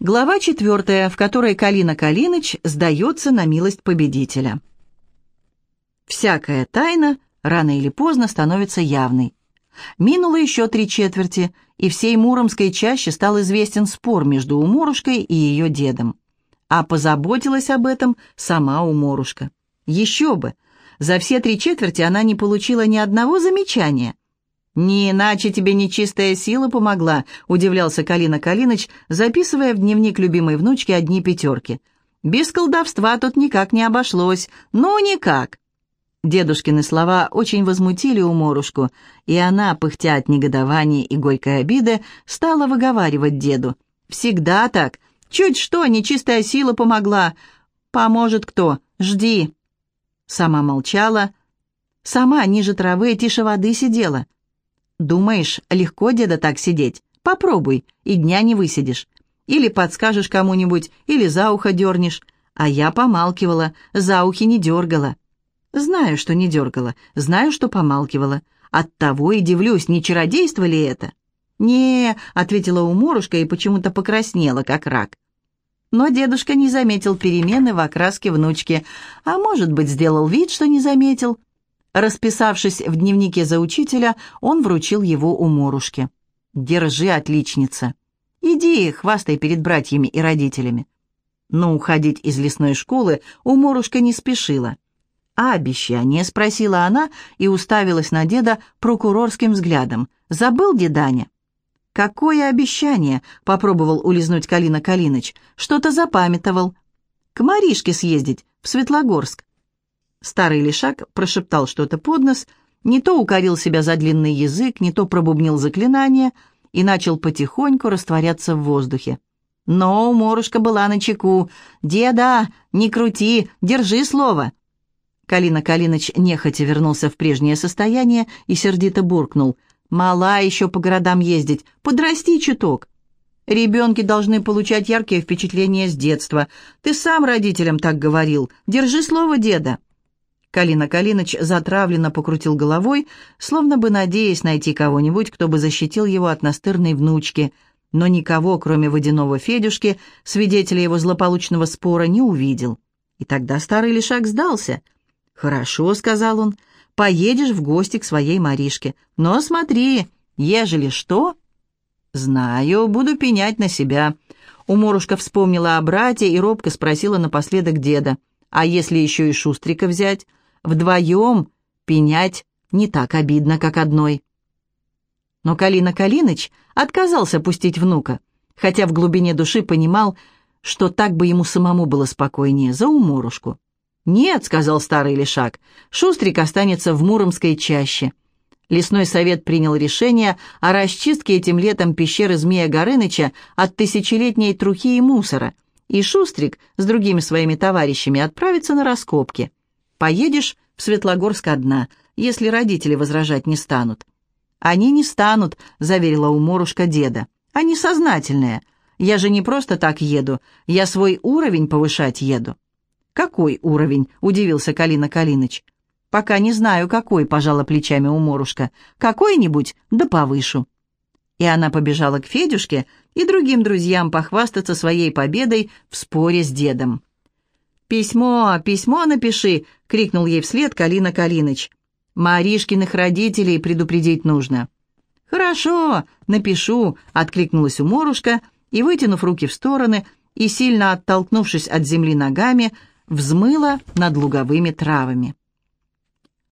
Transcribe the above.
Глава четвертая, в которой Калина Калиныч сдается на милость победителя. Всякая тайна рано или поздно становится явной. Минуло еще три четверти, и всей Муромской чаще стал известен спор между Уморушкой и ее дедом. А позаботилась об этом сама Уморушка. Еще бы! За все три четверти она не получила ни одного замечания – «Не иначе тебе нечистая сила помогла», — удивлялся Калина Калиныч, записывая в дневник любимой внучки одни пятерки. «Без колдовства тут никак не обошлось. Ну, никак». Дедушкины слова очень возмутили уморушку, и она, пыхтя от негодования и горькой обиды, стала выговаривать деду. «Всегда так. Чуть что, нечистая сила помогла. Поможет кто? Жди». Сама молчала. Сама ниже травы тише воды сидела. Думаешь, легко, деда, так сидеть? Попробуй, и дня не высидишь. Или подскажешь кому-нибудь, или за ухо дернешь. А я помалкивала, за ухи не дергала. Знаю, что не дергала, знаю, что помалкивала. Оттого и дивлюсь, не чародейство ли это? «Не», — ответила уморушка и почему-то покраснела, как рак. Но дедушка не заметил перемены в окраске внучки, а, может быть, сделал вид, что не заметил. Расписавшись в дневнике за учителя, он вручил его уморушке. «Держи, отличница. Иди, хвастай перед братьями и родителями». Но уходить из лесной школы уморушка не спешила. «А обещание?» — спросила она и уставилась на деда прокурорским взглядом. «Забыл, деданя?» «Какое обещание?» — попробовал улизнуть Калина Калиныч. «Что-то запамятовал. К Маришке съездить, в Светлогорск. Старый лишак прошептал что-то под нос, не то укорил себя за длинный язык, не то пробубнил заклинание и начал потихоньку растворяться в воздухе. Но Морушка была на чеку. «Деда, не крути, держи слово!» Калина Калиныч нехотя вернулся в прежнее состояние и сердито буркнул. «Мала еще по городам ездить, подрасти чуток!» «Ребенки должны получать яркие впечатления с детства. Ты сам родителям так говорил. Держи слово деда!» Калина Калиныч затравленно покрутил головой, словно бы надеясь найти кого-нибудь, кто бы защитил его от настырной внучки, но никого, кроме водяного Федюшки, свидетеля его злополучного спора, не увидел. И тогда старый лишак сдался. «Хорошо», — сказал он, — «поедешь в гости к своей Маришке. Но смотри, ежели что...» «Знаю, буду пенять на себя». Уморушка вспомнила о брате и робко спросила напоследок деда. «А если еще и Шустрика взять?» Вдвоем пенять не так обидно, как одной. Но Калина Калиныч отказался пустить внука, хотя в глубине души понимал, что так бы ему самому было спокойнее, за уморушку. «Нет», — сказал старый лишак, — «Шустрик останется в Муромской чаще». Лесной совет принял решение о расчистке этим летом пещеры Змея Горыныча от тысячелетней трухи и мусора, и Шустрик с другими своими товарищами отправится на раскопки. Поедешь в Светлогорск одна, если родители возражать не станут». «Они не станут», — заверила уморушка деда. «Они сознательные. Я же не просто так еду, я свой уровень повышать еду». «Какой уровень?» — удивился Калина Калиныч. «Пока не знаю, какой», — пожала плечами уморушка. «Какой-нибудь, да повышу». И она побежала к Федюшке и другим друзьям похвастаться своей победой в споре с дедом. «Письмо, письмо напиши!» — крикнул ей вслед Калина Калиныч. «Маришкиных родителей предупредить нужно». «Хорошо, напишу», — откликнулась уморушка и, вытянув руки в стороны и сильно оттолкнувшись от земли ногами, взмыла над луговыми травами.